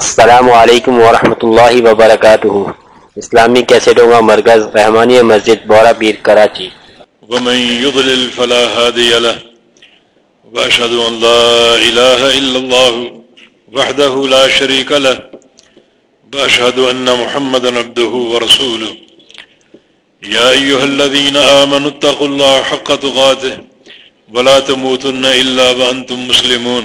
السلام علیکم ورحمۃ اللہ وبرکاتہ۔ اسلامی کیسٹوں کا مرکز رحمانی مسجد بورا پیر کراچی۔ ومن يضلل فلا هادي له وأشهد أن لا إله إلا الله وحده لا شريك له وأشهد أن محمد عبده ورسوله يا أيها الذين آمنوا اتقوا الله حق تقاته ولا تموتن إلا وأنتم مسلمون۔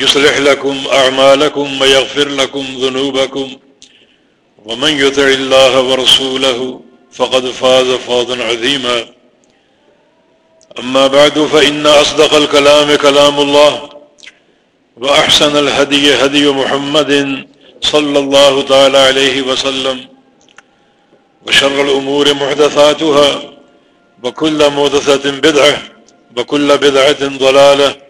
يصلح لكم أعمالكم ويغفر لكم ذنوبكم. ومن يتع الله ورسوله فقد فاز فاضا عظيما. أما بعد، فإن أصدق الكلام كلام الله، وأحسن الهدي هدي محمد صلى الله تعالى عليه وسلم، وشر الأمور محدثاتها، وكل مدثة بدعة، وكل بدعة ضلالة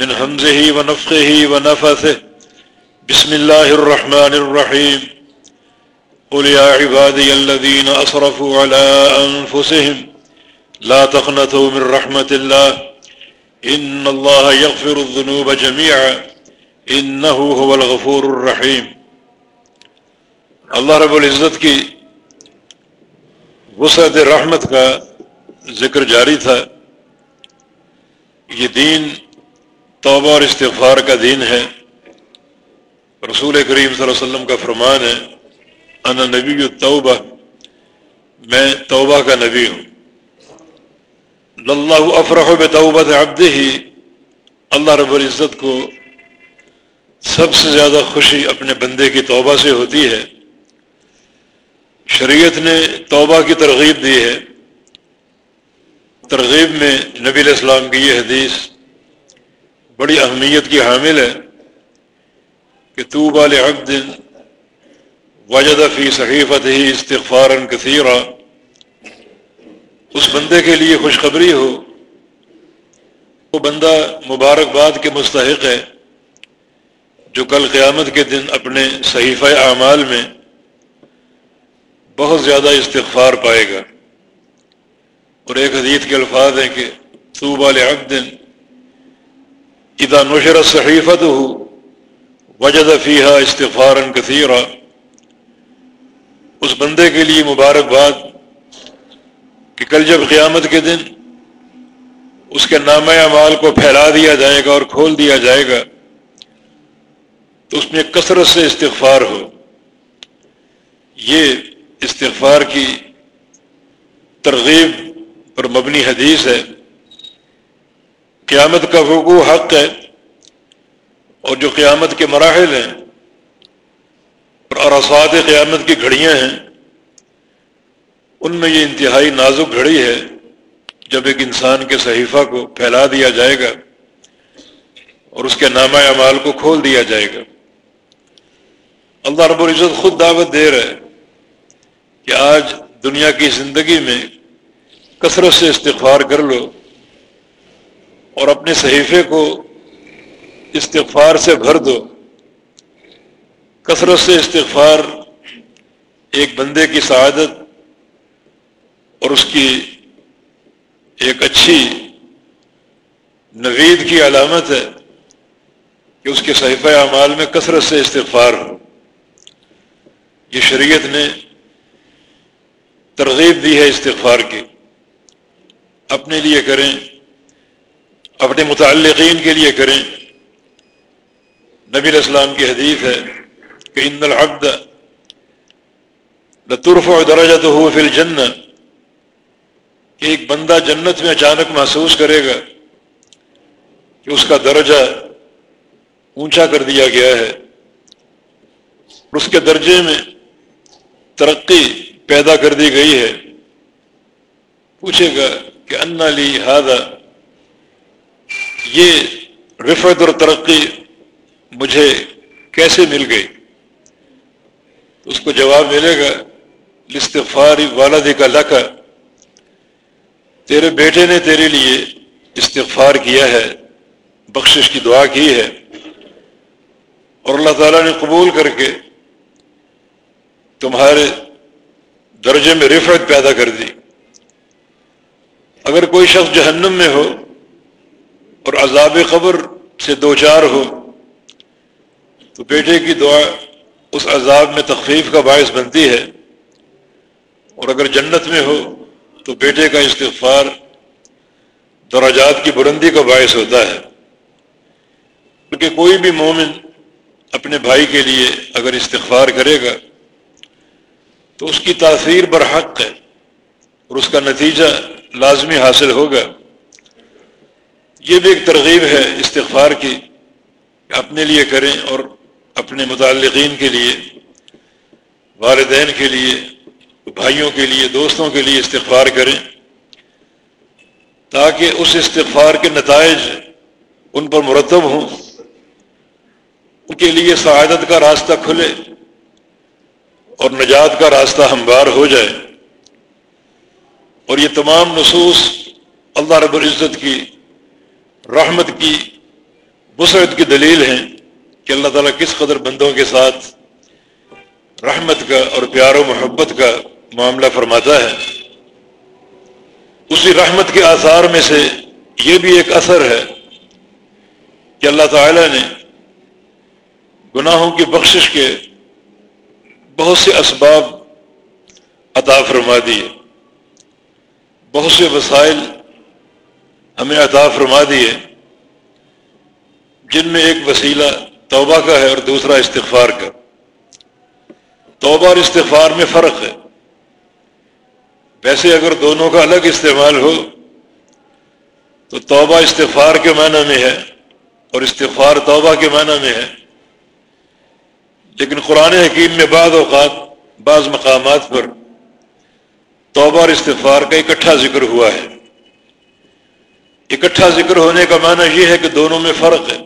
من همزه ونفخه ونفثه. بسم الله الرحمن الرحيم. قل يا عبادي الذين أصرفوا على أنفسهم لا تقنطوا من رحمة الله. إن الله يغفر الذنوب جميعا. إنه هو الغفور الرحيم. اللہ رب العزت کی وسعت رحمت کا ذکر جاری تھا. یہ دین توبہ اور استغفار کا دین ہے۔ رسول کریم صلی اللہ علیہ وسلم کا فرمان ہے، انا نبی التوبہ، میں توبہ کا نبی ہوں۔ اللہ افرح بتوبت عبد ہی اللہ رب العزت کو سب سے زیادہ خوشی اپنے بندے کی توبہ سے ہوتی ہے۔ شریعت نے توبہ کی ترغیب دی ہے۔ ترغیب میں نبی علیہ السلام کی یہ حدیث بڑی اہمیت کی حامل ہے کہ تو بال دن وجد فی صحیفت ہی استغفار کثیرہ اس بندے کے لیے خوشخبری ہو، وہ بندہ مبارکباد کے مستحق ہے، جو کل قیامت کے دن اپنے صحیفہ اعمال میں بہت زیادہ استغفار پائے گا۔ اور ایک حدیث کے الفاظ ہیں کہ صوب دن ادا نشر صحیفت ہو وجد فیحہ استغفار کثیرہ اس بندے کے لیے مبارکباد کہ کل جب قیامت کے دن اس کے نام اعمال کو پھیلا دیا جائے گا اور کھول دیا جائے گا، تو اس میں کثرت سے استغفار ہو۔ یہ استغفار کی ترغیب پر مبنی حدیث ہے۔ قیامت کا حقوق حق ہے اور جو قیامت کے مراحل ہیں اور اراسات قیامت کی گھڑیاں ہیں، ان میں یہ انتہائی نازک گھڑی ہے، جب ایک انسان کے صحیفہ کو پھیلا دیا جائے گا اور اس کے نامہ اعمال کو کھول دیا جائے گا۔ اللہ رب العزت خود دعوت دے رہے کہ آج دنیا کی زندگی میں کثرت سے استغفار کر لو۔ اور اپنے صحیفے کو استغفار سے بھر دو۔ کثرت سے استغفار ایک بندے کی سعادت اور اس کی ایک اچھی نوید کی علامت ہے کہ اس کے صحیفہ اعمال میں کثرت سے استغفار ہو۔ یہ شریعت نے ترغیب دی ہے استغفار کی۔ اپنے لیے کریں اپنے متعلقین کے لیے کریں۔ نبی الاسلام کی حدیث ہے کہ ان العبد لطرف و درجہ تو ہو پھر جنت کہ ایک بندہ جنت میں اچانک محسوس کرے گا کہ اس کا درجہ اونچا کر دیا گیا ہے۔ اس کے درجے میں ترقی پیدا کر دی گئی ہے۔ پوچھے گا کہ انا لی ہادہ یہ رفت اور ترقی مجھے کیسے مل گئی؟ اس کو جواب ملے گا استغفار والد کا لکھا تیرے بیٹے نے تیرے لیے استغفار کیا ہے، بخشش کی دعا کی ہے۔ اور اللہ تعالیٰ نے قبول کر کے تمہارے درجے میں رفعت پیدا کر دی۔ اگر کوئی شخص جہنم میں ہو اور عذاب قبر سے دو چار ہو تو بیٹے کی دعا اس عذاب میں تخفیف کا باعث بنتی ہے اور اگر جنت میں ہو تو بیٹے کا استغفار دراجات کی بلندی کا باعث ہوتا ہے۔ کیونکہ کوئی بھی مومن اپنے بھائی کے لیے اگر استغفار کرے گا تو اس کی تاثیر برحق ہے اور اس کا نتیجہ لازمی حاصل ہوگا۔ یہ بھی ایک ترغیب ہے استغفار کی اپنے لیے کریں اور اپنے متعلقین کے لیے، والدین کے لیے، بھائیوں کے لیے، دوستوں کے لیے استغفار کریں تاکہ اس استغفار کے نتائج ان پر مرتب ہوں، ان کے لیے سعادت کا راستہ کھلے اور نجات کا راستہ ہموار ہو جائے۔ اور یہ تمام نصوص اللہ رب العزت کی رحمت کی، بسرت کی دلیل ہیں کہ اللہ تعالیٰ کس قدر بندوں کے ساتھ رحمت کا اور پیار و محبت کا معاملہ فرماتا ہے۔ اسی رحمت کے آثار میں سے یہ بھی ایک اثر ہے کہ اللہ تعالیٰ نے گناہوں کی بخشش کے بہت سے اسباب عطا فرما دیے۔ بہت سے وسائل ہمیں عطا فرما دیے، جن میں ایک وسیلہ توبہ کا ہے اور دوسرا استغفار کا۔ توبہ اور استغفار میں فرق ہے۔ ویسے اگر دونوں کا الگ استعمال ہو، تو توبہ استغفار کے معنی میں ہے اور استغفار توبہ کے معنی میں ہے۔ لیکن قرآن حکیم میں بعض اوقات، بعض مقامات پر توبہ اور استغفار کا اکٹھا ذکر ہوا ہے۔ اکٹھا ذکر ہونے کا معنی یہ ہے کہ دونوں میں فرق ہے۔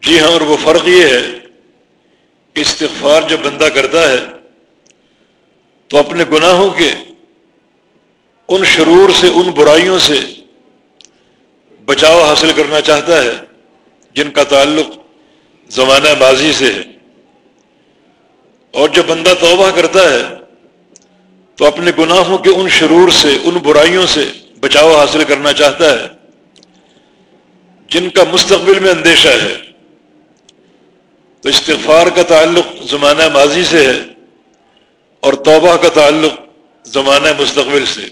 جی ہاں اور وہ فرق یہ ہے کہ استغفار جب بندہ کرتا ہے تو اپنے گناہوں کے ان شرور سے، ان برائیوں سے بچاؤ حاصل کرنا چاہتا ہے، جن کا تعلق زمانہ ماضی سے ہے۔ اور جب بندہ توبہ کرتا ہے تو اپنے گناہوں کے ان شرور سے، ان برائیوں سے بچاؤ حاصل کرنا چاہتا ہے، جن کا مستقبل میں اندیشہ ہے۔ تو استغفار کا تعلق زمانہ ماضی سے ہے اور توبہ کا تعلق زمانہ مستقبل سے۔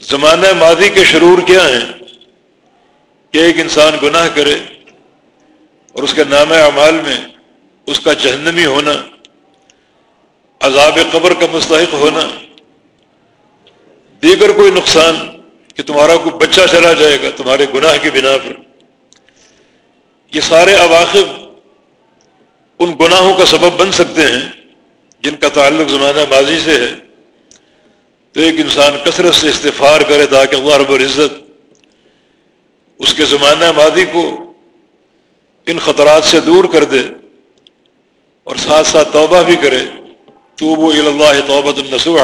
زمانہ ماضی کے شرور کیا ہیں؟ کہ ایک انسان گناہ کرے اور اس کے نام اعمال میں اس کا جہنمی ہونا، عذاب قبر کا مستحق ہونا دیگر کوئی نقصان کہ تمہارا کوئی بچہ چلا جائے گا تمہارے گناہ کی بنا پر؟ یہ سارے اواخب ان گناہوں کا سبب بن سکتے ہیں، جن کا تعلق زمانہ ماضی سے ہے۔ تو ایک انسان کثرت سے استفار کرے تاکہ اللہ رب العزت اس کے زمانہ ماضی کو ان خطرات سے دور کر دے اور ساتھ ساتھ توبہ بھی کرے۔ تو وہ اللہ توبۃ النسوح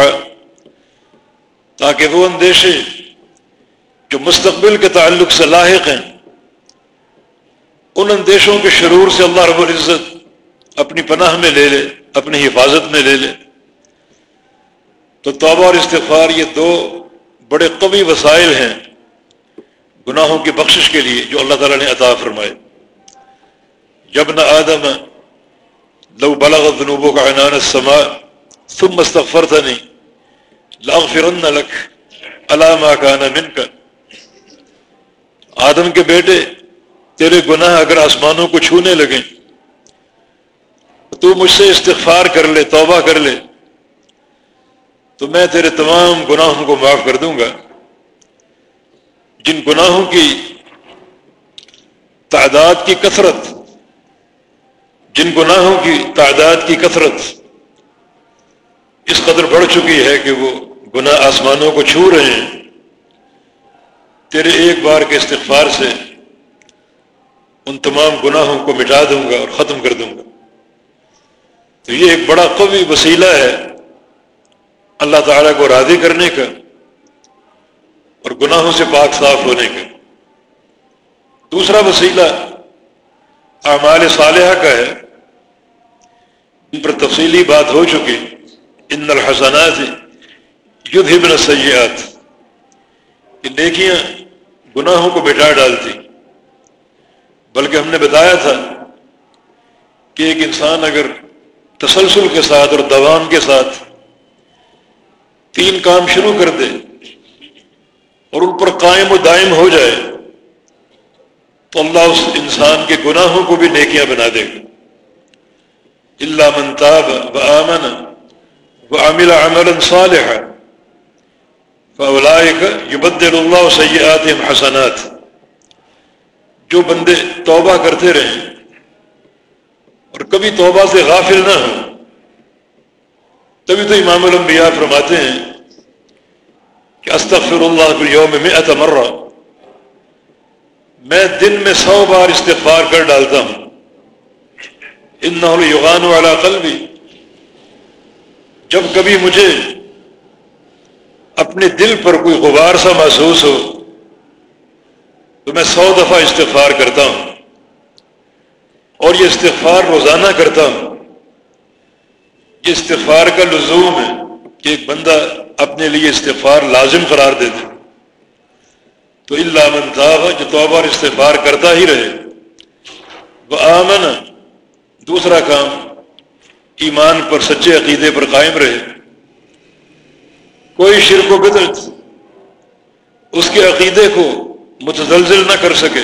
تاکہ وہ اندیشے جو مستقبل کے تعلق سے لاحق ہیں، ان اندیشوں کے شرور سے اللہ رب العزت اپنی پناہ میں لے لے، اپنی حفاظت میں لے لے۔ تو توبہ اور استغفار یہ دو بڑے قوی وسائل ہیں گناہوں کی بخشش کے لیے جو اللہ تعالیٰ نے عطا فرمائے۔ جب نہ آدم لو بلغ ذنوبوں کا عنان السماء ثم استغفرتنی لاغفرن لک علامہ کا من کا آدم کے بیٹے، تیرے گناہ اگر آسمانوں کو چھونے لگیں، تو مجھ سے استغفار کر لے، توبہ کر لے۔ تو میں تیرے تمام گناہوں کو معاف کر دوں گا۔ جن گناہوں کی تعداد کی کثرت، جن گناہوں کی تعداد کی کثرت، اس قدر بڑھ چکی ہے کہ وہ گناہ آسمانوں کو چھو رہے ہیں۔ تیرے ایک بار کے استغفار سے ان تمام گناہوں کو مٹا دوں گا اور ختم کر دوں گا۔ تو یہ ایک بڑا قوی وسیلہ ہے اللہ تعالیٰ کو راضی کرنے کا اور گناہوں سے پاک صاف ہونے کا۔ دوسرا وسیلہ اعمال صالحہ کا ہے۔ ان پر تفصیلی بات ہو چکی۔ ان الحسنات یدھبن سیاحت؟ یہ نیکیاں گناہوں کو بٹا ڈالتی۔ بلکہ ہم نے بتایا تھا کہ ایک انسان اگر تسلسل کے ساتھ اور دوام کے ساتھ تین کام شروع کر دے اور ان پر قائم و دائم ہو جائے، تو اللہ اس انسان کے گناہوں کو بھی نیکیاں بنا دے گا۔ اللہ منتاب و آمن و عامل عمل صالح یبدل اللہ سیاحت حسنات۔ جو بندے توبہ کرتے رہیں اور کبھی توبہ سے غافل نہ ہوں، تبھی تو امام الانبیاء فرماتے ہیں کہ استغفر اللہ یوم میں اتمرہ میں دن میں سو بار استغفار کر ڈالتا ہوں۔ ان یغان والا قلبی جب کبھی مجھے اپنے دل پر کوئی غبار سا محسوس ہو، تو میں سو دفعہ استغفار کرتا ہوں۔ اور یہ استغفار روزانہ کرتا ہوں۔ یہ استغفار کا لزوم ہے کہ ایک بندہ اپنے لیے استغفار لازم قرار دے دے۔ تو اللہ منتاب جو توبہ اور استغفار کرتا ہی رہے۔ وہ آمن، دوسرا کام، ایمان پر سچے عقیدے پر قائم رہے۔ کوئی شرک و بدرت اس کے عقیدے کو متزلزل نہ کر سکے۔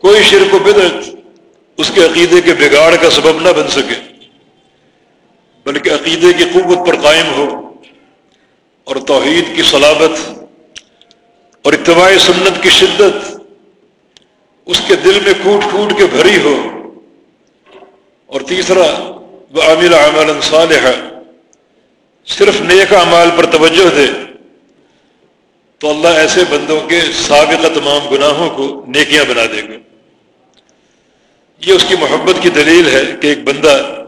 کوئی شرک و بدرت اس کے عقیدے کے بگاڑ کا سبب نہ بن سکے، بلکہ عقیدے کی قوت پر قائم ہو اور توحید کی صلابت اور اتباع سنت کی شدت اس کے دل میں کوٹ کوٹ کے بھری ہو۔ اور تیسرا وہ عامل عمل صالح صرف نیک اعمال پر توجہ دے تو اللہ ایسے بندوں کے سابقہ تمام گناہوں کو نیکیاں بنا دے گا۔ یہ اس کی محبت کی دلیل ہے کہ ایک بندہ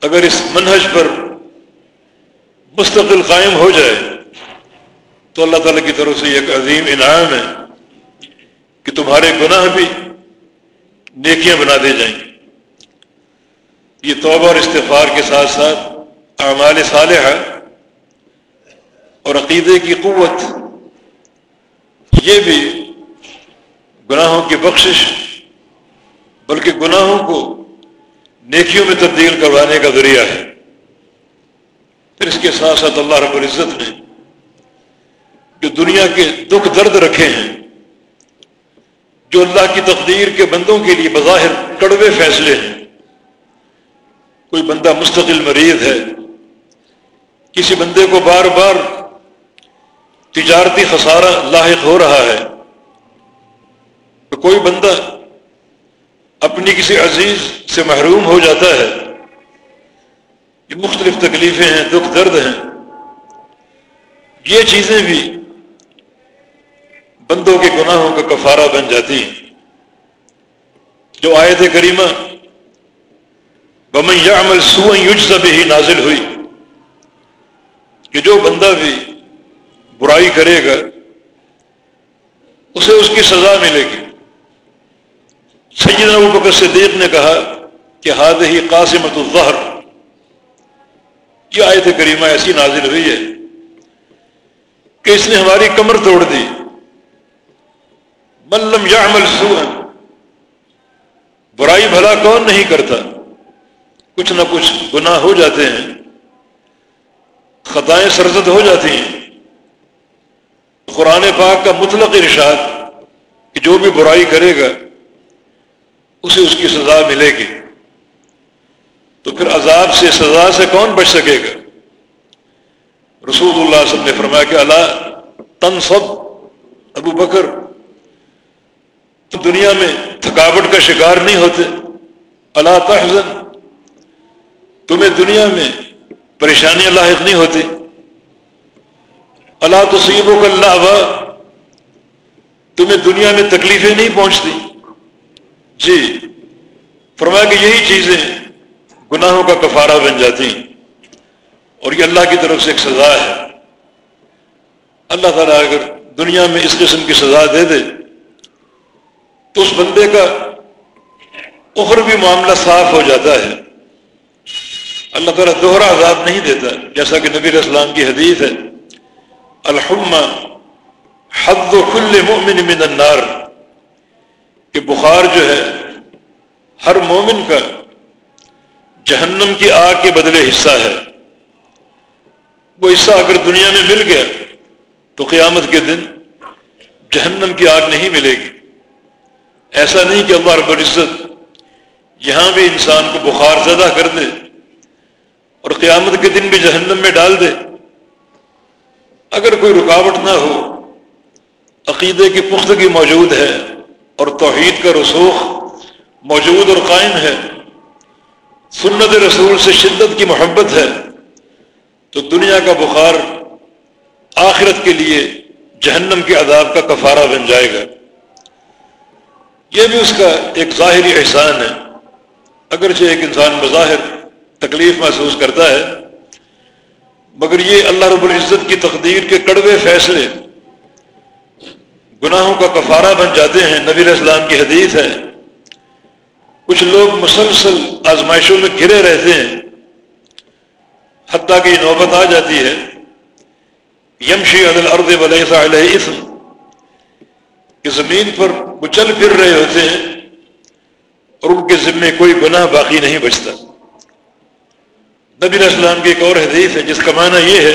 اگر اس منہج پر مستقل قائم ہو جائے تو اللہ تعالیٰ کی طرف سے ایک عظیم انعام ہے کہ تمہارے گناہ بھی نیکیاں بنا دے جائیں۔ یہ توبہ اور استفار کے ساتھ ساتھ اعمال صالحہ اور عقیدے کی قوت، یہ بھی گناہوں کی بخشش، بلکہ گناہوں کو نیکیوں میں تبدیل کروانے کا ذریعہ ہے۔ پھر اس کے ساتھ ساتھ اللہ رب العزت نے جو دنیا کے دکھ درد رکھے ہیں، جو اللہ کی تقدیر کے بندوں کے لیے بظاہر کڑوے فیصلے ہیں۔ کوئی بندہ مستقل مریض ہے کسی بندے کو بار بار تجارتی خسارہ لاحق ہو رہا ہے، تو کوئی بندہ اپنی کسی عزیز سے محروم ہو جاتا ہے، یہ مختلف تکلیفیں ہیں، دکھ درد ہیں۔ یہ چیزیں بھی بندوں کے گناہوں کا کفارہ بن جاتی ہیں۔ جو آیت کریمہ بمن عمل سو یوج ہی نازل ہوئی۔ کہ جو بندہ بھی برائی کرے گا، اسے اس کی سزا ملے گی۔ سیدنا ابو بکر صدیق نے کہا کہ ہاد ہی قاسمت الظہر، یہ آیت کریمہ ایسی نازل ہوئی ہے کہ اس نے ہماری کمر توڑ دی۔ ملم یا عمل برائی بھلا کون نہیں کرتا؟ کچھ نہ کچھ گناہ ہو جاتے ہیں۔ خطائیں سرزد ہو جاتی ہیں۔ قرآن پاک کا مطلق ارشاد کہ جو بھی برائی کرے گا، اسے اس کی سزا ملے گی۔ تو پھر عذاب سے سزا سے کون بچ سکے گا؟ رسول اللہ صلی اللہ علیہ وسلم نے فرمایا کہ اللہ تنصب ابو بکر۔ تو دنیا میں تھکاوٹ کا شکار نہیں ہوتے۔ اللہ تحزن۔ تمہیں دنیا میں پریشانیاں لاحق نہیں ہوتی۔ اللہ تصیبوں کا اللہ تمہیں دنیا میں تکلیفیں نہیں پہنچتی۔ جی فرمایا کہ یہی چیزیں گناہوں کا کفارہ بن جاتی ہیں۔ اور یہ اللہ کی طرف سے ایک سزا ہے۔ اللہ تعالیٰ اگر دنیا میں اس قسم کی سزا دے دے، تو اس بندے کا اخر بھی معاملہ صاف ہو جاتا ہے۔ اللہ تعالیٰ دوہرا عذاب نہیں دیتا، جیسا کہ نبی اسلام کی حدیث ہے، الحم حد و کل مومن من النار، کہ بخار جو ہے، ہر مومن کا جہنم کی آگ کے بدلے حصہ ہے۔ وہ حصہ اگر دنیا میں مل گیا، تو قیامت کے دن جہنم کی آگ نہیں ملے گی۔ ایسا نہیں کہ اللہ رب العزت یہاں بھی انسان کو بخار زدہ کر دے اور قیامت کے دن بھی جہنم میں ڈال دے۔ اگر کوئی رکاوٹ نہ ہو، عقیدے کی پختگی موجود ہے اور توحید کا رسوخ موجود اور قائم ہے، سنت رسول سے شدت کی محبت ہے، تو دنیا کا بخار آخرت کے لیے جہنم کے عذاب کا کفارہ بن جائے گا۔ یہ بھی اس کا ایک ظاہری احسان ہے۔ اگرچہ ایک انسان بظاہر تکلیف محسوس کرتا ہے، مگر یہ اللہ رب العزت کی تقدیر کے کڑوے فیصلے گناہوں کا کفارہ بن جاتے ہیں۔ نبی اسلام کی حدیث ہے، کچھ لوگ مسلسل آزمائشوں میں گرے رہتے ہیں، حتیٰ کہ نوبت آ جاتی ہے۔ یمشی عدل ارد علیہ اسم کہ زمین پر وہ چل پھر رہے ہوتے ہیں اور ان کے ذمے کوئی گناہ باقی نہیں بچتا۔ نبی اسلام کی ایک اور حدیث ہے، جس کا معنی یہ ہے،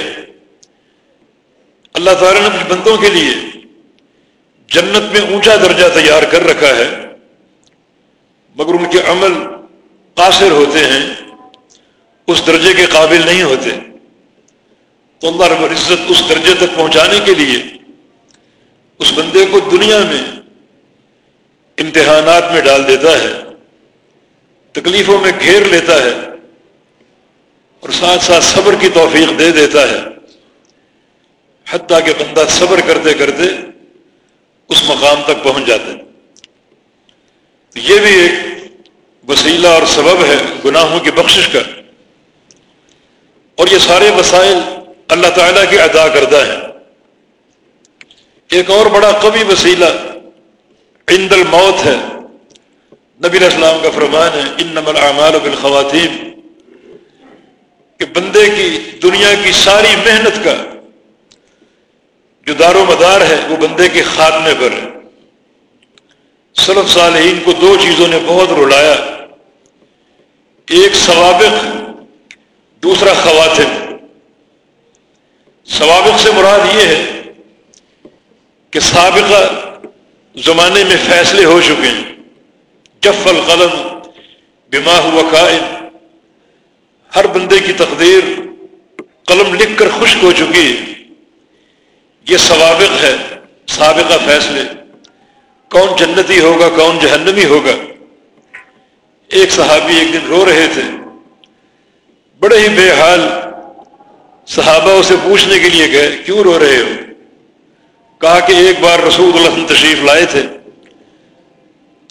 اللہ تعالیٰ نے کچھ بندوں کے لیے جنت میں اونچا درجہ تیار کر رکھا ہے، مگر ان کے عمل قاصر ہوتے ہیں، اس درجے کے قابل نہیں ہوتے۔ تو اللہ رب العزت اس درجے تک پہنچانے کے لیے اس بندے کو دنیا میں امتحانات میں ڈال دیتا ہے، تکلیفوں میں گھیر لیتا ہے۔ اور ساتھ ساتھ صبر کی توفیق دے دیتا ہے۔ حتیٰ کہ بندہ صبر کرتے کرتے اس مقام تک پہنچ جاتا ہے۔ یہ بھی ایک وسیلہ اور سبب ہے گناہوں کی بخشش کا۔ اور یہ سارے وسائل اللہ تعالیٰ کی ادا کردہ ہیں۔ ایک اور بڑا قوی وسیلہ عند الموت ہے۔ نبی السلام کا فرمان ہے ان نمل اعمال بالخواتین کہ بندے کی دنیا کی ساری محنت کا جو دار و مدار ہے، وہ بندے کے خاتمے پر ہے۔ سلف صالحین کو دو چیزوں نے بہت رلایا۔ ایک ثوابق دوسرا خواتین۔ ثوابق سے مراد یہ ہے کہ سابقہ زمانے میں فیصلے ہو چکے ہیں۔ جف القلم بما ہوا قائم ہر بندے کی تقدیر قلم لکھ کر خشک ہو چکی۔ ہے یہ سوابق ہے، سابقہ فیصلے۔ کون جنتی ہوگا، کون جہنمی ہوگا۔ ایک صحابی ایک دن رو رہے تھے۔ بڑے ہی بے حال صحابہ اسے پوچھنے کے لیے گئے، کیوں رو رہے ہو؟ کہا کہ ایک بار رسول اللہ تشریف لائے تھے۔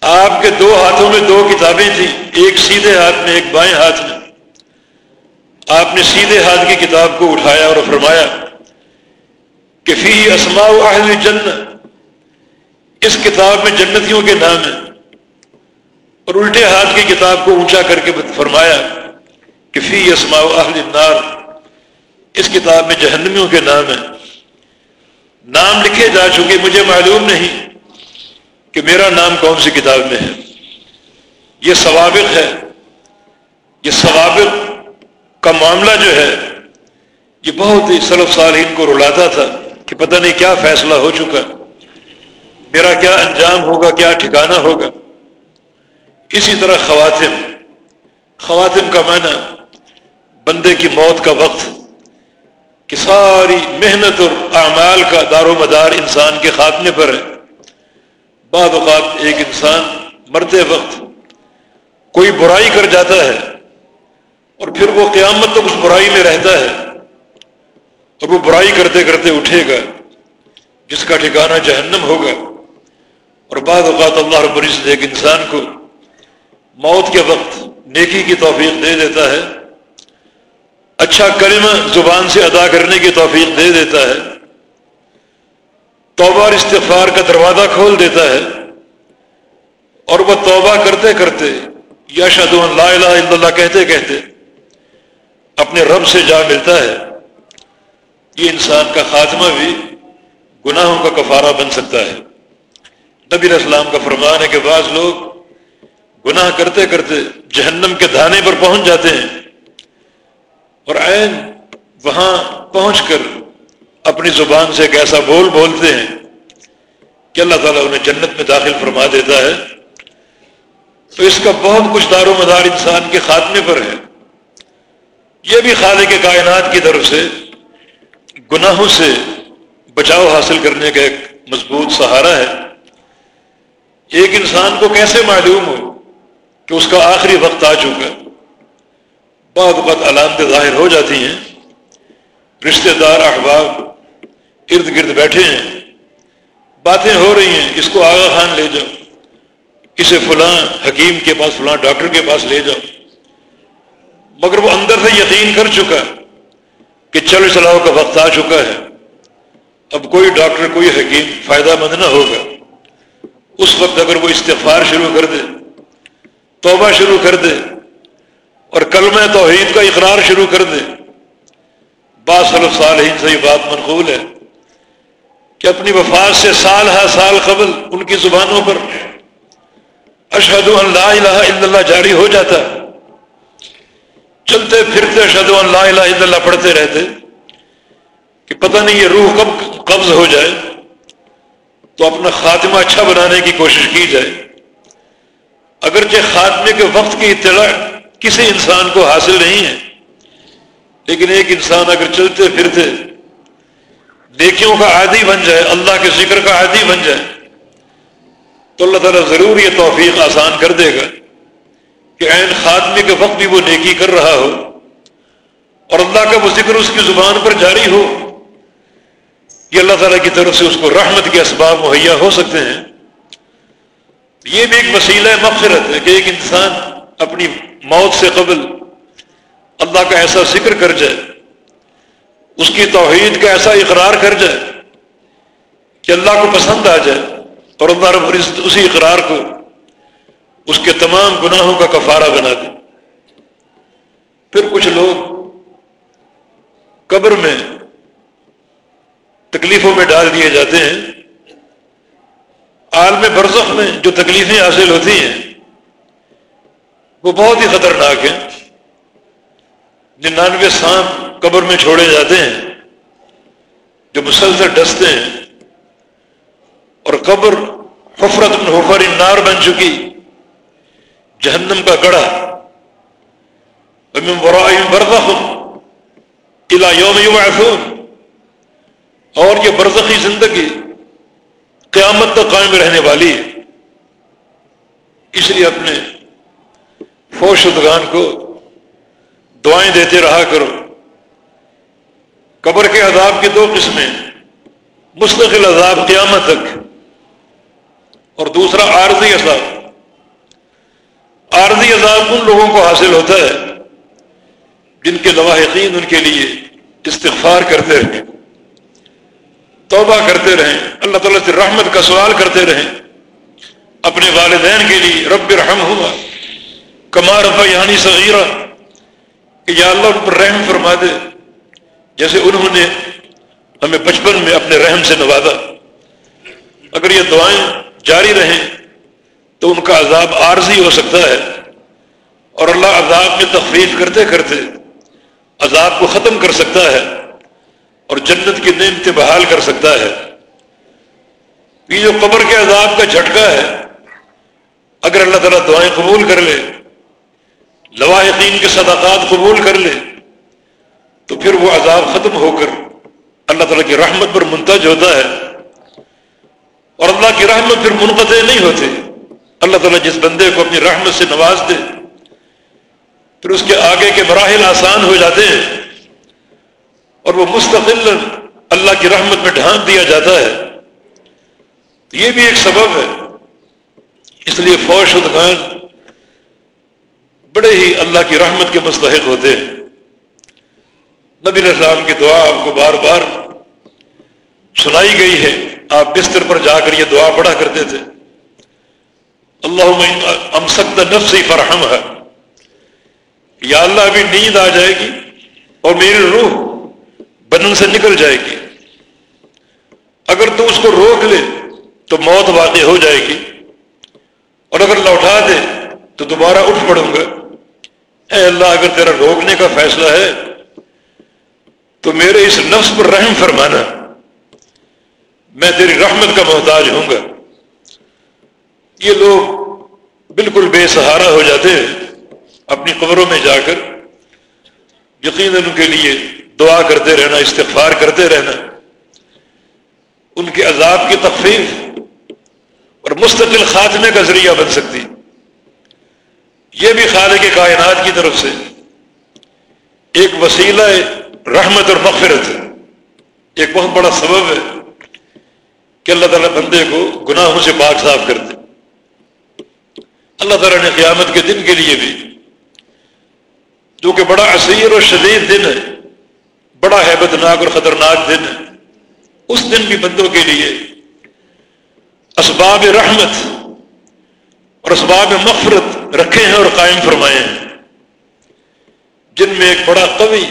آپ کے دو ہاتھوں میں دو کتابیں تھیں، ایک سیدھے ہاتھ میں، ایک بائیں ہاتھ میں۔ آپ نے سیدھے ہاتھ کی کتاب کو اٹھایا اور فرمایا کہ فی اسماء اہل جنت اس کتاب میں جنتیوں کے نام ہیں۔ اور الٹے ہاتھ کی کتاب کو اونچا کر کے فرمایا کہ فی اسماء اہل النار، اس کتاب میں جہنمیوں کے نام ہیں۔ نام لکھے جا چکے، مجھے معلوم نہیں کہ میرا نام کون سی کتاب میں ہے۔ یہ ثوابق ہے، یہ ثوابق کا معاملہ جو ہے، یہ بہت ہی سلف صالحین کو رلاتا تھا کہ پتہ نہیں کیا فیصلہ ہو چکا۔ میرا کیا انجام ہوگا، کیا ٹھکانہ ہوگا؟ اسی طرح خواتم خواتم کا معنی، بندے کی موت کا وقت، کہ ساری محنت اور اعمال کا دار و مدار انسان کے خاتمے پر ہے۔ بعض اوقات ایک انسان مرتے وقت کوئی برائی کر جاتا ہے اور پھر وہ قیامت تک اس برائی میں رہتا ہے۔ اور وہ برائی کرتے کرتے اٹھے گا، جس کا ٹھکانہ جہنم ہوگا۔ اور بعض اوقات اللہ رب العزت ایک انسان کو موت کے وقت نیکی کی توفیق دے دیتا ہے اچھا کلمہ زبان سے ادا کرنے کی توفیق دے دیتا ہے، توبہ اور استغفار کا دروازہ کھول دیتا ہے۔ اور وہ توبہ کرتے کرتے یا شاد اللہ الہ الا اللہ کہتے کہتے اپنے رب سے جا ملتا ہے۔ یہ انسان کا خاتمہ بھی گناہوں کا کفارہ بن سکتا ہے۔ نبی اسلام کا فرمان ہے کہ بعض لوگ گناہ کرتے کرتے جہنم کے دھانے پر پہنچ جاتے ہیں اور عین وہاں پہنچ کر اپنی زبان سے ایک ایسا بول بولتے ہیں کہ اللہ تعالیٰ انہیں جنت میں داخل فرما دیتا ہے۔ تو اس کا بہت کچھ دار و مدار انسان کے خاتمے پر ہے۔ یہ بھی خالق کے کائنات کی طرف سے گناہوں سے بچاؤ حاصل کرنے کا ایک مضبوط سہارا ہے۔ ایک انسان کو کیسے معلوم ہو کہ اس کا آخری وقت آ چکا بعض وقت علامتیں ظاہر ہو جاتی ہیں۔ رشتہ دار، احباب، ارد گرد بیٹھے ہیں۔ باتیں ہو رہی ہیں، اس کو آغا خان لے جاؤ۔ اسے فلاں حکیم کے پاس، فلاں ڈاکٹر کے پاس لے جاؤ۔ مگر وہ اندر سے یقین کر چکا کہ چل چلاؤ کا وقت آ چکا ہے۔ اب کوئی ڈاکٹر، کوئی حکیم فائدہ مند نہ ہوگا۔ اس وقت اگر وہ استغفار شروع کر دے، توبہ شروع کر دے اور کلمہ توحید کا اقرار شروع کر دے صلف صالحین سے یہ بات منقول ہے کہ اپنی وفات سے سال ہا سال قبل ان کی زبانوں پر اشہد اللہ الہ الا اللہ جاری ہو جاتا۔ چلتے پھرتے اشہد اللہ الہ الا اللہ پڑھتے رہتے کہ پتہ نہیں یہ روح کب قبض ہو جائے تو اپنا خاتمہ اچھا بنانے کی کوشش کی جائے۔ اگرچہ خاتمے کے وقت کی اطلاع کسی انسان کو حاصل نہیں ہے، لیکن ایک انسان اگر چلتے پھرتے دیکھیوں کا عادی بن جائے، اللہ کے ذکر کا عادی بن جائے، تو اللہ تعالیٰ ضرور یہ توفیق آسان کر دے گا۔ کہ عین خاتمے کے وقت بھی وہ نیکی کر رہا ہو اور اللہ کا وہ ذکر اس کی زبان پر جاری ہو یہ اللہ تعالیٰ کی طرف سے اس کو رحمت کے اسباب مہیا ہو سکتے ہیں۔ یہ بھی ایک وسیلہ مغفرت ہے کہ ایک انسان اپنی موت سے قبل اللہ کا ایسا ذکر کر جائے، اس کی توحید کا ایسا اقرار کر جائے کہ اللہ کو پسند آ جائے اور اللہ رب اسی اقرار کو اس کے تمام گناہوں کا کفارہ بنا دے پھر کچھ لوگ قبر میں تکلیفوں میں ڈال دیے جاتے ہیں۔ عالم برزخ میں جو تکلیفیں حاصل ہوتی ہیں، وہ بہت ہی خطرناک ہیں۔ ننانوے سانپ قبر میں چھوڑے جاتے ہیں، جو مسلسل ڈستے ہیں۔ اور قبر حفرت حفر نار بن چکی۔ جہنم کا گڑھا برزخ الا یوم یوم اور یہ برزخی زندگی قیامت تک قائم رہنے والی ہے۔ اس لیے اپنے فوشدگان کو دعائیں دیتے رہا کرو۔ قبر کے عذاب کی دو قسمیں، مستقل عذاب قیامت تک اور دوسرا عارضی عذاب۔ عذاب ان لوگوں کو حاصل ہوتا ہے جن کے لواحقین ان کے لیے استغفار کرتے رہیں، توبہ کرتے رہیں، اللہ تعالیٰ سے رحمت کا سوال کرتے رہیں۔ اپنے والدین کے لیے رب رحم ہوا کمار رفا یعنی صغیرہ، کہ یا اللہ ان پر رحم فرما دے۔ جیسے انہوں نے ہمیں بچپن میں اپنے رحم سے نوازا۔ اگر یہ دعائیں جاری رہیں تو ان کا عذاب عارضی ہو سکتا ہے۔ اور اللہ عذاب میں تخفیف کرتے کرتے عذاب کو ختم کر سکتا ہے اور جنت کی نعمتیں بحال کر سکتا ہے۔ یہ جو قبر کے عذاب کا جھٹکا ہے، اگر اللہ تعالیٰ دعائیں قبول کر لے لواحقین کے صداقات قبول کر لے، تو پھر وہ عذاب ختم ہو کر اللہ تعالیٰ کی رحمت پر منتج ہوتا ہے۔ اور اللہ کی رحمت پھر منقطع نہیں ہوتے اللہ تعالیٰ جس بندے کو اپنی رحمت سے نواز دے پھر اس کے آگے کے مراحل آسان ہو جاتے ہیں اور وہ مستقل اللہ کی رحمت میں ڈھانپ دیا جاتا ہے۔ یہ بھی ایک سبب ہے۔ اس لیے فوش ادغان بڑے ہی اللہ کی رحمت کے مستحق ہوتے ہیں۔ نبی السلام کی دعا آپ کو بار بار سنائی گئی ہے۔ آپ بستر پر جا کر یہ دعا پڑھا کرتے تھے۔ اللہ ام سکتا نفس ہی فرحم ہے یا اللہ ابھی نیند آ جائے گی اور میری روح بدن سے نکل جائے گی۔ اگر تو اس کو روک لے تو موت واقع ہو جائے گی۔ اور اگر لوٹا دے تو دوبارہ اٹھ پڑوں گا۔ اے اللہ، اگر تیرا روکنے کا فیصلہ ہے تو میرے اس نفس پر رحم فرمانا۔ میں تیری رحمت کا محتاج ہوں گا۔ یہ لوگ بالکل بے سہارا ہو جاتے ہیں۔ اپنی قبروں میں جا کر یقیناً ان کے لیے دعا کرتے رہنا، استغفار کرتے رہنا، ان کے عذاب کی تخفیف اور مستقل خاتمے کا ذریعہ بن سکتی۔ یہ بھی خالق کائنات کی طرف سے ایک وسیلہ رحمت اور مغفرت ہے۔ ایک بہت بڑا سبب ہے کہ اللہ تعالیٰ بندے کو گناہوں سے پاک صاف کر دے۔ اللہ تعالیٰ نے قیامت کے دن کے لیے بھی جو کہ بڑا عصیر اور شدید دن ہے، بڑا حیبت ناک اور خطرناک دن ہے۔ اس دن بھی بندوں کے لیے اسباب رحمت اور اسباب مغفرت رکھے ہیں اور قائم فرمائے ہیں۔ جن میں ایک بڑا قوی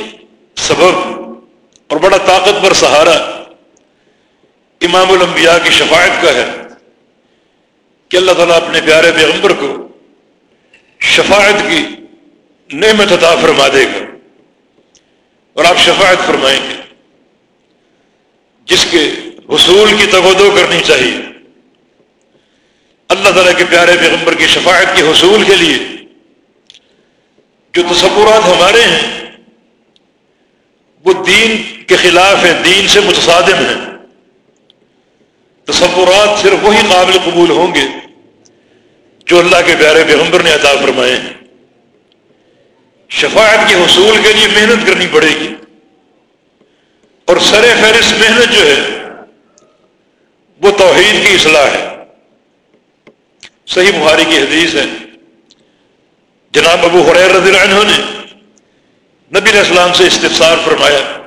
سبب اور بڑا طاقتور سہارا امام الانبیاء کی شفاعت کا ہے کہ اللہ تعالیٰ اپنے پیارے پیغمبر کو شفاعت کی نعمت عطا فرما دے گا۔ اور آپ شفاعت فرمائیں گے۔ جس کے حصول کی تبدو کرنی چاہیے۔ اللہ تعالیٰ کے پیارے پیغمبر کی شفاعت کے حصول کے لیے جو تصورات ہمارے ہیں، وہ دین کے خلاف ہیں، دین سے متصادم ہیں۔ تصورات صرف وہی قابل قبول ہوں گے جو اللہ کے پیارے پیغمبر نے عطا فرمائے ہیں۔ شفاعت کے حصول کے لیے محنت کرنی پڑے گی۔ اور سر فہرست محنت جو ہے، وہ توحید کی اصلاح ہے۔ صحیح بخاری کی حدیث ہے۔ جناب ابو حریر رضی اللہ عنہ نے نبی علیہ السلام سے استفسار فرمایا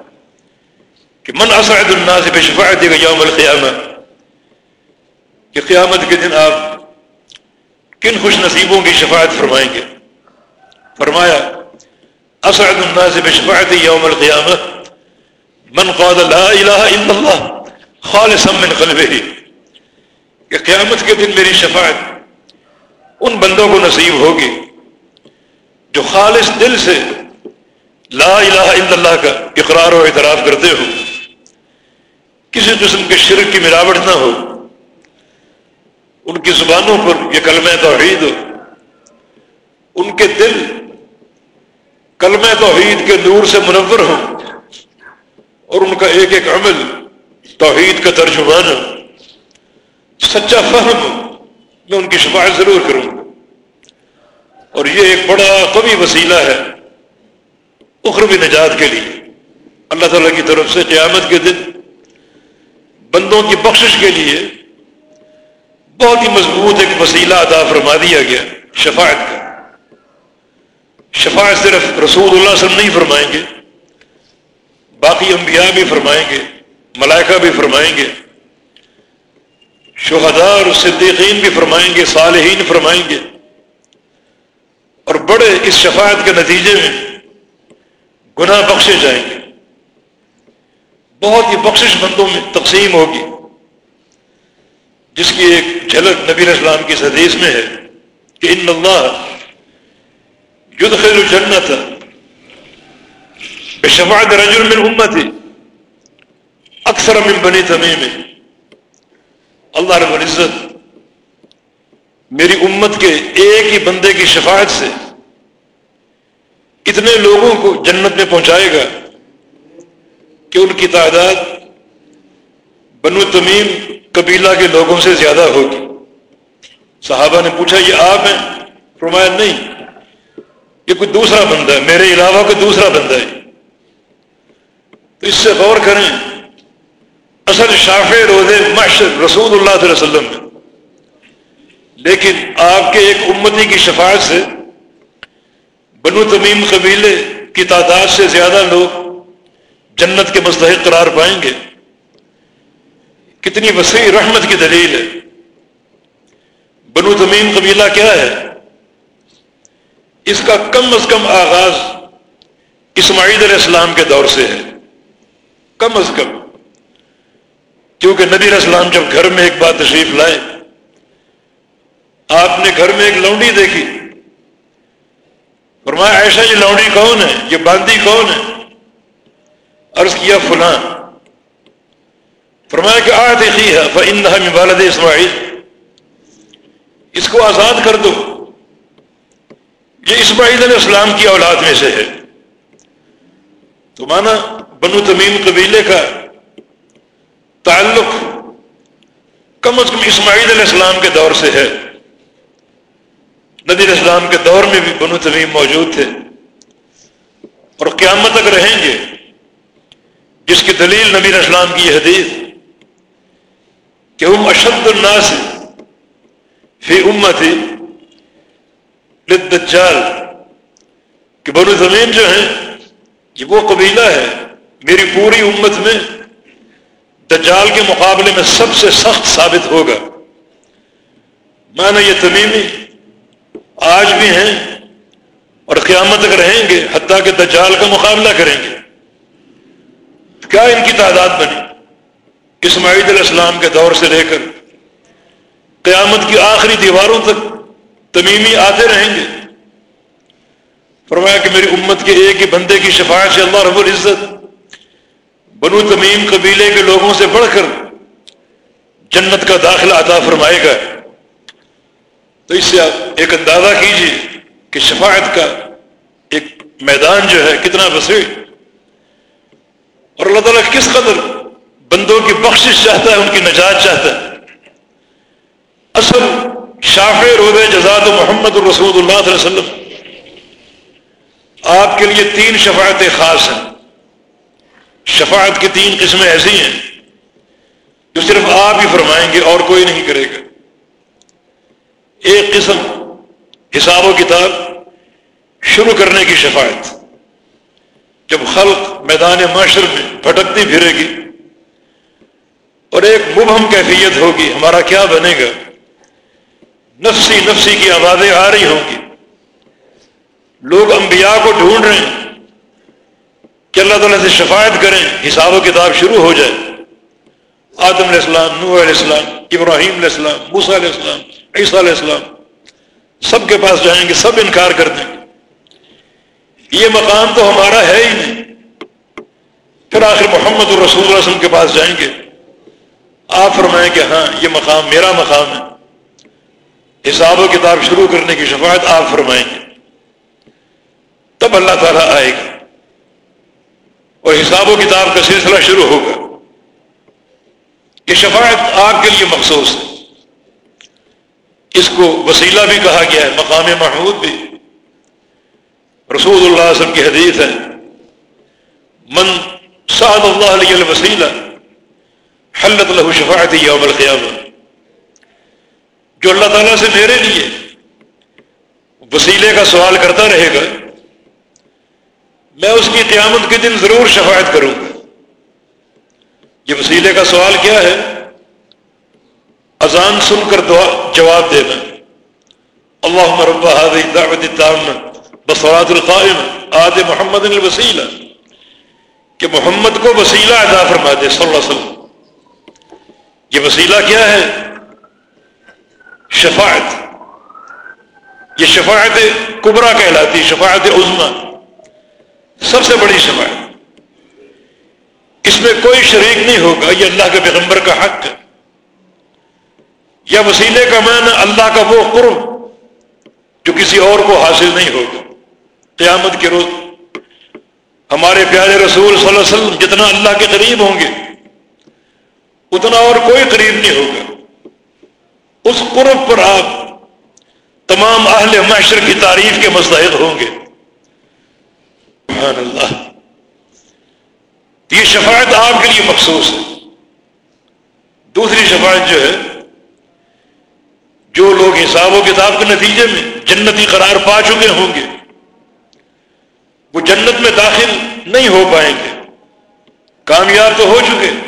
کہ من اسعد الناس بشفاعت یوم القیامہ، کہ قیامت کے دن آپ کن خوش نصیبوں کی شفاعت فرمائیں گے۔ فرمایا اسعد الناس بشفاعت یوم القیامہ من قال لا الہ الا اللہ خالصا من قلبه. کہ قیامت کے دن میری شفاعت ان بندوں کو نصیب ہوگی جو خالص دل سے لا الہ الا اللہ کا اقرار و اعتراف کرتے ہو کسی قسم کے شرک کی ملاوٹ نہ ہو. ان کی زبانوں پر یہ کلمہ توحید ہو. ان کے دل کلمہ توحید کے نور سے منور ہو اور ان کا ایک ایک عمل توحید کا ترجمان سچا فہم میں ان کی شفاعت ضرور کروں۔ گا اور یہ ایک بڑا قوی وسیلہ ہے اخروی نجات کے لیے۔ اللہ تعالیٰ کی طرف سے قیامت کے دن بندوں کی بخشش کے لیے بہت ہی مضبوط ایک وسیلہ ادا فرما دیا گیا، شفاعت کا۔ شفاعت صرف رسول اللہ صلی اللہ علیہ وسلم نہیں فرمائیں گے، باقی انبیاء بھی فرمائیں گے، ملائکہ بھی فرمائیں گے، شہداء اور صدیقین بھی فرمائیں گے، صالحین فرمائیں گے۔ اور بڑے اس شفاعت کے نتیجے میں گناہ بخشے جائیں گے۔ بہت ہی بخشش بندوں میں تقسیم ہوگی۔ جس کی ایک جھلک نبی اسلام کی حدیث میں ہے کہ ان اللہ یدخل جنت بے رجل من امتی اکثر من بنی تمیم اللہ رب العزت. میری امت کے ایک ہی بندے کی شفاعت سے اتنے لوگوں کو جنت میں پہنچائے گا کہ ان کی تعداد بنو تمیم قبیلہ کے لوگوں سے زیادہ ہوگی۔ صحابہ نے پوچھا، یہ آپ ہیں؟ فرمایا، نہیں۔ یہ کوئی دوسرا بندہ ہے، میرے علاوہ کوئی دوسرا بندہ ہے۔ تو اس سے غور کریں، اصل شاف روزے معاشر رسول اللہ علیہ وسلم میں لیکن آپ کے ایک امتی کی شفاعت سے بنو تمیم قبیلے کی تعداد سے زیادہ لوگ جنت کے مستحق قرار پائیں گے۔ کتنی وسیع رحمت کی دلیل ہے۔ بنو تمیم قبیلہ کیا ہے؟ اس کا کم از کم آغاز اسماعیل علیہ السلام کے دور سے ہے۔ کم از کم۔ کیونکہ نبی علیہ السلام جب گھر میں ایک بات تشریف لائے، آپ نے گھر میں ایک لونڈی دیکھی۔ فرمایا ایسا یہ لونڈی کون ہے؟ یہ باندی کون ہے؟ عرض کیا، فلاں فرمایا کہ آ دیکھی ہے میں والد اسماعیل اس کو آزاد کر دو۔ یہ اسماعیل علیہ السلام کی اولاد میں سے ہے۔ تو مانا بنو تمیم قبیلے کا تعلق کم از کم اسماعیل علیہ السلام کے دور سے ہے۔ نبی السلام کے دور میں بھی بنو تمیم موجود تھے۔ اور قیامت تک رہیں گے۔ جس کی دلیل نبی اسلام کی یہ حدیث کہ ہم اشد الناس فی امت للدجال، کہ بنو زمین جو ہیں یہ وہ قبیلہ ہے، میری پوری امت میں دجال کے مقابلے میں سب سے سخت ثابت ہوگا۔ مانا یہ تمیمی آج بھی ہیں اور قیامت تک رہیں گے، حتیٰ کہ دجال کا مقابلہ کریں گے۔ کیا ان کی تعداد بنی؟ اسماعیل علیہ السلام کے دور سے لے کر قیامت کی آخری دیواروں تک تمیمی آتے رہیں گے۔ فرمایا کہ میری امت کے ایک ہی بندے کی شفاعت سے اللہ رب العزت بنو تمیم قبیلے کے لوگوں سے بڑھ کر جنت کا داخلہ عطا فرمائے گا۔ تو اس سے آپ ایک اندازہ کیجیے کہ شفاعت کا ایک میدان جو ہے کتنا وسیع۔ اور اللہ تعالیٰ کس قدر بندوں کی بخشش چاہتا ہے، ان کی نجات چاہتا ہے۔ اصل شاف روز جزاد محمد الرسول اللہ علیہ وسلم۔ آپ کے لیے تین شفاعتیں خاص ہیں۔ شفاعت کی تین قسمیں ایسی ہیں جو صرف آپ ہی فرمائیں گے اور کوئی نہیں کرے گا۔ ایک قسم، حساب و کتاب، شروع کرنے کی شفاعت۔ جب خلق میدان معاشر میں بھٹکتی پھرے گی اور ایک مبہم کیفیت ہوگی، ہمارا کیا بنے گا؟ نفسی نفسی کی آوازیں آ رہی ہوں گی۔ لوگ انبیاء کو ڈھونڈ رہے ہیں کہ اللہ تعالیٰ سے شفاعت کریں، حساب و کتاب شروع ہو جائے۔ آدم علیہ السلام، نوح علیہ السلام، ابراہیم علیہ السلام، موسیٰ علیہ السلام، عیسیٰ علیہ السلام، سب کے پاس جائیں گے، سب انکار کر دیں گے۔ یہ مقام تو ہمارا ہے ہی نہیں۔ پھر آخر محمد الرسول اللہ علیہ وسلم کے پاس جائیں گے۔ آپ فرمائیں کہ ہاں یہ مقام میرا مقام ہے۔ حساب و کتاب شروع کرنے کی شفاعت آپ فرمائیں گے۔ تب اللہ تعالیٰ آئے گا اور حساب و کتاب کا سلسلہ شروع ہوگا یہ شفاعت آپ کے لیے مخصوص ہے۔ اس کو وسیلہ بھی کہا گیا ہے، مقام محمود بھی۔ رسول اللہ علیہ وسلم کی حدیث ہے، من سعد اللہ علیہ الوسیلہ حلت له شفاعت یوم القیامہ جو اللہ تعالیٰ سے میرے لیے وسیلے کا سوال کرتا رہے گا، میں اس کی قیامت کے دن ضرور شفاعت کروں گا۔ یہ وسیلے کا سوال کیا ہے؟ اذان سن کر دعا، جواب دینا۔ اللہ رب هذه الدعوة آد محمد الوسیلہ۔ کہ کہ محمد کو وسیلہ ادا فرما دے صلی اللہ علیہ وسلم۔ یہ وسیلہ کیا ہے؟ شفاعت. یہ شفاعت کبرا کہلاتی شفاعت عظما سب سے بڑی شفاعت. اس میں کوئی شریک نہیں ہوگا، یہ اللہ کے پیغمبر کا حق ہے. یا وسیلے کا معنی اللہ کا وہ قرب جو کسی اور کو حاصل نہیں ہوگا. قیامت کے روز ہمارے پیارے رسول صلی اللہ علیہ وسلم جتنا اللہ کے قریب ہوں گے، اتنا اور کوئی قریب نہیں ہوگا. اس قرب پر آپ تمام اہل معاشر کی تعریف کے مستحق ہوں گے۔ اللہ۔ یہ شفاعت آپ کے لیے مخصوص ہے۔ دوسری شفاعت جو ہے، جو لوگ حساب و کتاب کے نتیجے میں جنتی قرار پا چکے ہوں گے، وہ جنت میں داخل نہیں ہو پائیں گے۔ کامیاب تو ہو چکے۔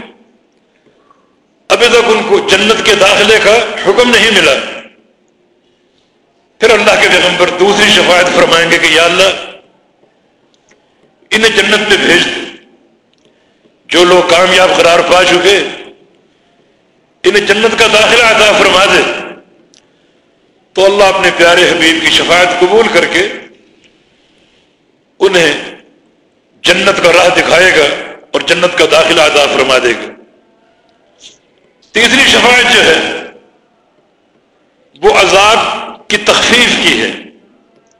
ابھی تک ان کو جنت کے داخلے کا حکم نہیں ملا۔ پھر اللہ کے پیغمبر دوسری شفاعت فرمائیں گے کہ یا اللہ، انہیں جنت میں بھیج دے جو لوگ کامیاب قرار پا چکے، انہیں جنت کا داخلہ عطا فرما دے۔ تو اللہ اپنے پیارے حبیب کی شفاعت قبول کر کے انہیں جنت کا راہ دکھائے گا اور جنت کا داخلہ عطا فرما دے گا۔ تیسری شفاعت جو ہے، وہ عذاب کی تخفیف کی ہے،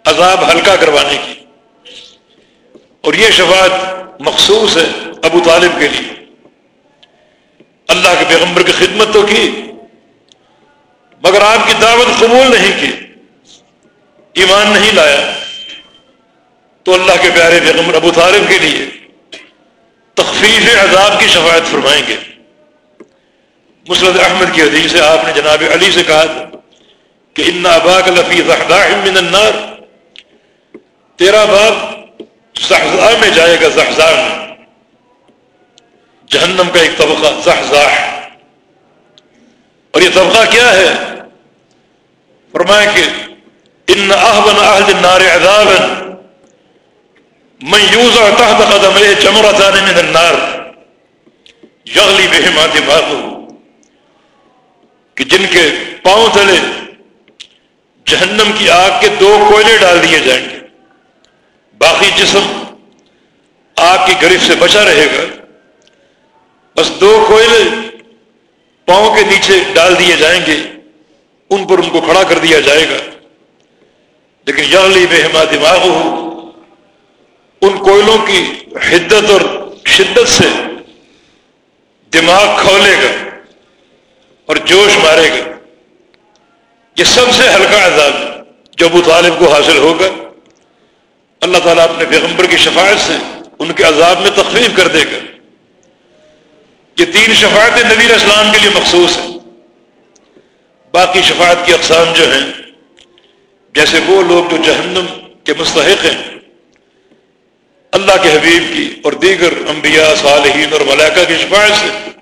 عذاب ہلکا کروانے کی۔ اور یہ شفاعت مخصوص ہے ابو طالب کے لیے۔ اللہ کے پیغمبر کی خدمت تو کی، مگر آپ کی دعوت قبول نہیں کی، ایمان نہیں لایا۔ تو اللہ کے پیارے پیغمبر ابو طالب کے لیے تخفیف عذاب کی شفاعت فرمائیں گے۔ مسرت احمد کی حدیث سے آپ نے جناب علی سے کہا تھا کہ ان اباک لفی من النار۔ تیرا باپ زحزہ میں جائے گا زحزہ میں۔ جہنم کا ایک طبقہ زحزاح اور یہ طبقہ کیا ہے؟ فرمایا کہ ان احبن اہل النار عذابا، من یوزع تحت قدمه جمرتان من النار، یغلی بہما دماغه۔ کہ جن کے پاؤں تلے جہنم کی آگ کے دو کوئلے ڈال دیے جائیں گے۔ باقی جسم آگ کی گرف سے بچا رہے گا۔ بس دو کوئلے پاؤں کے نیچے ڈال دیے جائیں گے۔ ان پر ان کو کھڑا کر دیا جائے گا۔ لیکن یغلی بہما دماغ ہو ان کوئلوں کی حدت اور شدت سے دماغ کھولے گا۔ اور جوش مارے گا۔ یہ سب سے ہلکا عذاب جو ابو طالب کو حاصل ہوگا۔ اللہ تعالیٰ اپنے پیغمبر کی شفاعت سے ان کے عذاب میں تخفیف کر دے گا۔ یہ تین شفاعتیں نبی اسلام کے لیے مخصوص ہیں۔ باقی شفاعت کی اقسام جو ہیں، جیسے وہ لوگ جو جہنم کے مستحق ہیں۔ اللہ کے حبیب کی اور دیگر انبیاء، صالحین اور ملائکہ کی شفاعت سے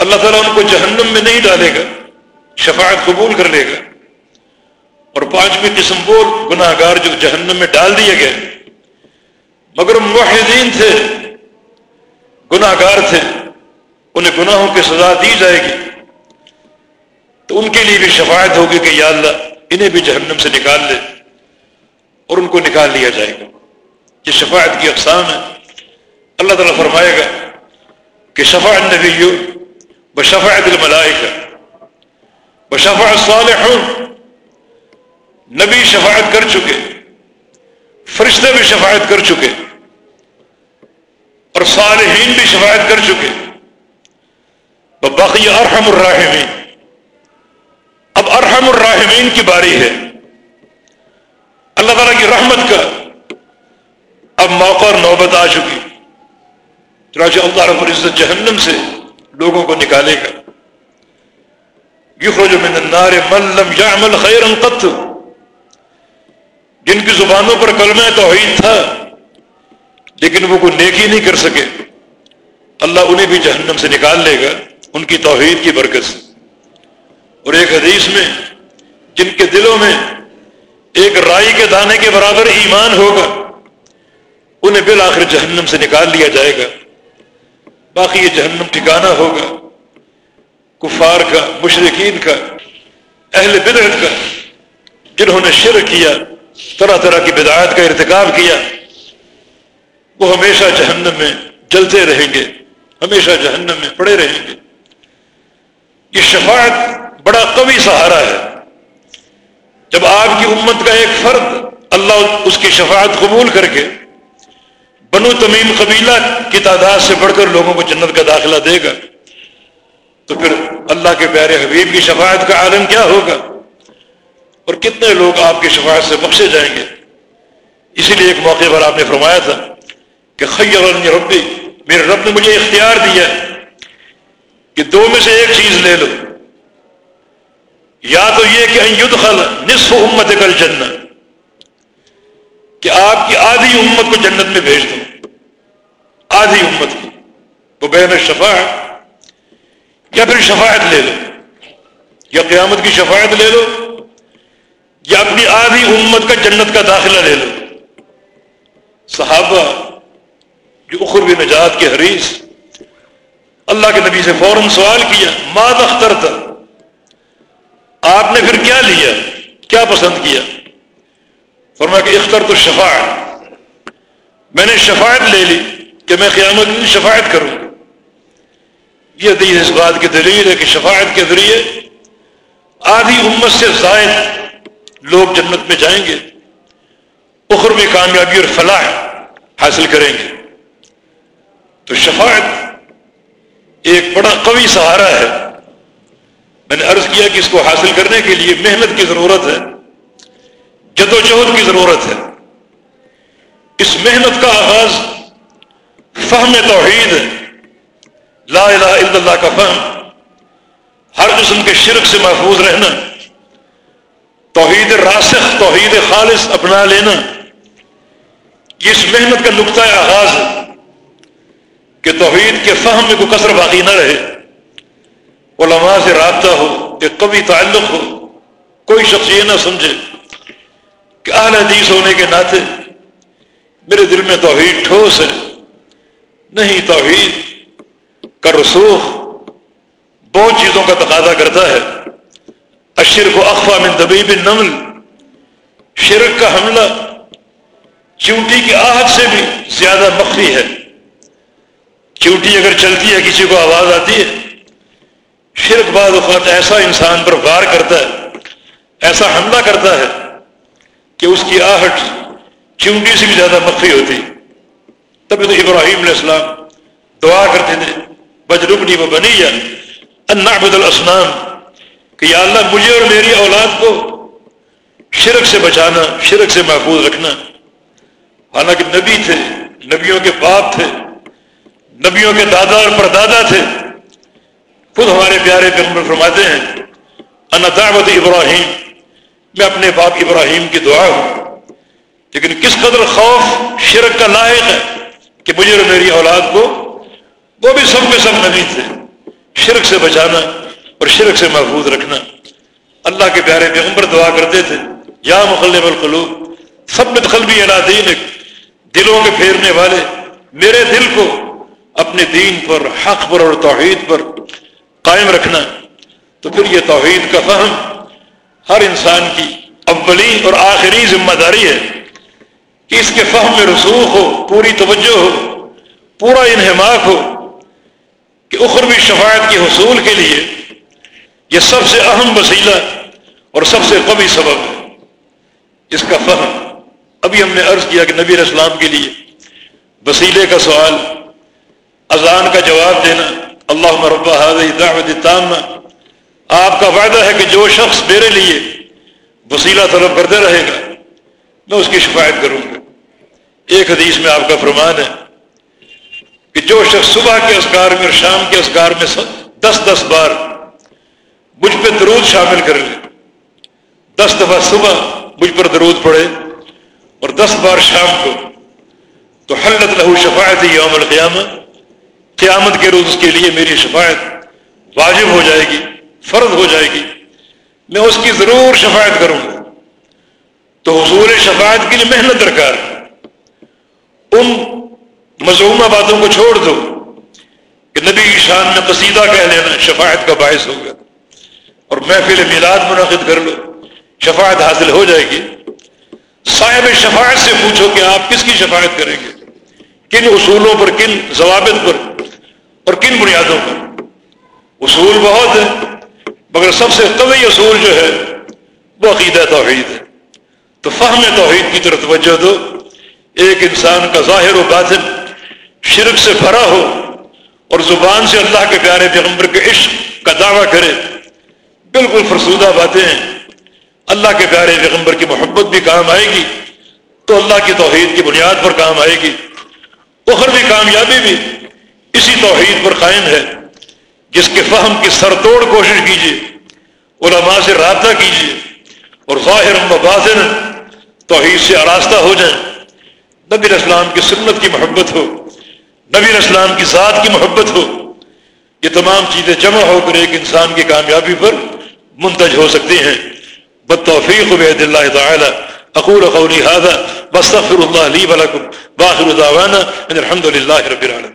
اللہ تعالیٰ ان کو جہنم میں نہیں ڈالے گا، شفاعت قبول کر لے گا۔ اور پانچویں قسم وہ گناہ گار جو جہنم میں ڈال دیے گئے۔ مگر موحدین تھے گناہ گار تھے، انہیں گناہوں کی سزا دی جائے گی۔ تو ان کے لیے بھی شفاعت ہوگی کہ یا اللہ، انہیں بھی جہنم سے نکال لے اور ان کو نکال لیا جائے گا۔ یہ شفاعت کی اقسام ہے اللہ تعالیٰ فرمائے گا کہ شفاعت نبی بشفاعت الملائکہ بشفاعت صالحون نبی شفاعت کر چکے، فرشتے بھی شفاعت کر چکے، اور صالحین بھی شفاعت کر چکے۔ باقی ارحم الراحمین۔ اب ارحم الراحمین کی باری ہے۔ اللہ تعالیٰ کی رحمت کا اب موقع اور نوبت آ چکی۔ چنانچہ اللہ رب العزت جہنم سے لوگوں کو نکالے گا۔ یخرج من النار من لم يعمل خیرا قط۔ جن کی زبانوں پر کلمہ توحید تھا، لیکن وہ کوئی نیکی نہیں کر سکے۔ اللہ انہیں بھی جہنم سے نکال لے گا، ان کی توحید کی برکت سے۔ اور ایک حدیث میں، جن کے دلوں میں ایک رائی کے دانے کے برابر ایمان ہوگا، انہیں بالآخر جہنم سے نکال لیا جائے گا۔ باقی یہ جہنم ٹھکانا ہوگا، کفار کا مشرقین کا، اہل بدعت کا، جنہوں نے شرک کیا، طرح طرح کی بدعات کا ارتکاب کیا، وہ ہمیشہ جہنم میں جلتے رہیں گے، ہمیشہ جہنم میں پڑے رہیں گے۔ یہ شفاعت بڑا قوی سہارا ہے۔ جب آپ کی امت کا ایک فرد اللہ اس کی شفاعت قبول کر کے بنو تمیم قبیلہ کی تعداد سے بڑھ کر لوگوں کو جنت کا داخلہ دے گا۔ تو پھر اللہ کے پیارے حبیب کی شفاعت کا عالم کیا ہوگا؟ اور کتنے لوگ آپ کی شفاعت سے بخشے جائیں گے؟ اسی لیے ایک موقع پر آپ نے فرمایا تھا کہ خیر ربی، میرے رب نے مجھے اختیار دیا کہ دو میں سے ایک چیز لے لو۔ یا تو یہ کہ یدخل نصف امت کل جنت کہ آپ کی آدھی امت کو جنت میں بھیج دوں آدھی امت کی وہ بین شفاعت یا پھر شفاعت لے لو۔ یا قیامت کی شفاعت لے لو۔ یا اپنی آدھی امت کا جنت کا داخلہ لے لو۔ صحابہ جو اخروی نجات کے حریث اللہ کے نبی سے فوراً سوال کیا ماد اختر تھا آپ نے پھر کیا لیا؟ کیا پسند کیا؟ فرمایا کہ اختر تو شفاعت میں نے شفاعت لے لی۔ کہ میں قیامت میں شفاعت کروں یہ دین اس بات کی دلیل ہے کہ شفاعت کے ذریعے آدھی امت سے زائد لوگ جنت میں جائیں گے، اخر میں کامیابی اور فلاح حاصل کریں گے۔ تو شفاعت ایک بڑا قوی سہارا ہے۔ میں نے عرض کیا کہ اس کو حاصل کرنے کے لیے محنت کی ضرورت ہے، جد و جہد کی ضرورت ہے۔ اس محنت کا آغاز فہم توحید، لا الہ الا اللہ کا فہم، ہر قسم کے شرک سے محفوظ رہنا، توحید راسخ، توحید خالص اپنا لینا، یہ اس محنت کا نقطۂ آغاز ہے کہ توحید کے فہم میں کوئی کثر باقی نہ رہے، علماء سے رابطہ ہو، ایک کبھی تعلق ہو، کوئی شخص یہ نہ سمجھے کہ اہل حدیث ہونے کے ناطے میرے دل میں توحید ٹھوس ہے۔ نہیں توحید کا رسوخ بہت چیزوں کا تقاضا کرتا ہے۔ اشر کو اخوا من دبیب نمل شرک کا حملہ چونٹی کی آہٹ سے بھی زیادہ مخفی ہے۔ چونٹی اگر چلتی ہے، کسی کو آواز آتی ہے۔ شرک بعض اوقات ایسا انسان پر وار کرتا ہے، ایسا حملہ کرتا ہے کہ اس کی آہٹ چونٹی سے بھی زیادہ مخفی ہوتی۔ تب تو ابراہیم علیہ السلام دعا کرتے تھے بجربنی و بنی یا انعبد الاسنام کہ یا اللہ، مجھے اور میری اولاد کو شرک سے بچانا، شرک سے محفوظ رکھنا۔ حالانکہ نبی تھے، نبیوں کے باپ تھے، نبیوں کے دادا اور پردادا تھے۔ خود ہمارے پیارے پیغمبر فرماتے ہیں ان دعوت ابراہیم. میں اپنے باپ ابراہیم کی دعا ہوں، لیکن کس قدر خوف، شرک کا لائق ہے؟ کہ مجھے اور میری اولاد کو وہ بھی سب کے سب نبی تھے۔ شرک سے بچانا اور شرک سے محفوظ رکھنا۔ اللہ کے پیارے پیغمبر دعا کرتے تھے۔ یا مخلب القلوب سب میں قلبی دین دلوں کے پھیرنے والے، میرے دل کو اپنے دین پر، حق پر اور توحید پر قائم رکھنا۔ تو پھر یہ توحید کا فہم ہر انسان کی اولی اور آخری ذمہ داری ہے۔ کہ اس کے فہم میں رسوخ ہو، پوری توجہ ہو، پورا انہماک ہو کہ اخروی شفاعت کے حصول کے لیے یہ سب سے اہم وسیلہ اور سب سے قوی سبب ہے۔ اس کا فہم ابھی ہم نے عرض کیا کہ نبی اسلام کے لیے وسیلے کا سوال، اذان کا جواب دینا اللہ مربع دعوت تامہ آپ کا وعدہ ہے کہ جو شخص میرے لیے وسیلہ طلب کرتے رہے گا، میں اس کی شفایت کروں گا۔ ایک حدیث میں آپ کا فرمان ہے کہ جو شخص صبح کے اسکار میں اور شام کے اسکار میں دس دس بار مجھ پہ درود شامل کر لے، دس دفعہ صبح مجھ پر درود پڑے اور دس بار شام کو، تو حلت لہو شفایت یوم القیامہ، قیامت کے روز اس کے لیے میری شفایت واجب ہو جائے گی، فرض ہو جائے گی، میں اس کی ضرور شفاعت کروں گا۔ تو حضور شفاعت کے لیے محنت درکار ان مضمومہ باتوں کو چھوڑ دو کہ نبی کی شان میں قصیدہ کہہ لینا شفاعت کا باعث ہوگا اور محفل میلاد منعقد کر لو، شفاعت حاصل ہو جائے گی۔ صاحب شفاعت سے پوچھو کہ آپ کس کی شفاعت کریں گے؟ کن اصولوں پر، کن ضوابط پر اور کن بنیادوں پر؟ اصول بہت ہے مگر سب سے قوی اصول جو ہے وہ عقیدہ توحید ہے۔ تو فہم توحید کی طرف توجہ دو۔ ایک انسان کا ظاہر و باطن شرک سے بھرا ہو اور زبان سے اللہ کے پیارے پیغمبر کے عشق کا دعویٰ کرے، بالکل فرسودہ باتیں ہیں۔ اللہ کے پیارے پیغمبر کی محبت بھی کام آئے گی، تو اللہ کی توحید کی بنیاد پر کام آئے گی۔ اخروی کامیابی بھی اسی توحید پر قائم ہے، جس کے فہم کی سر توڑ کوشش کیجیے، علماء سے رابطہ کیجیے اور ظاہر و باطن توحید سے آراستہ ہو جائیں۔ نبی اسلام کی سنت کی محبت ہو، نبی اسلام کی ذات کی محبت ہو، یہ تمام چیزیں جمع ہو کر ایک انسان کی کامیابی پر منتج ہو سکتی ہیں۔ بتوفیق بید اللہ تعالی، اقول قولی هذا، واستغفر الله لي ولكم واخر دعوانا ان الحمد لله رب العالمين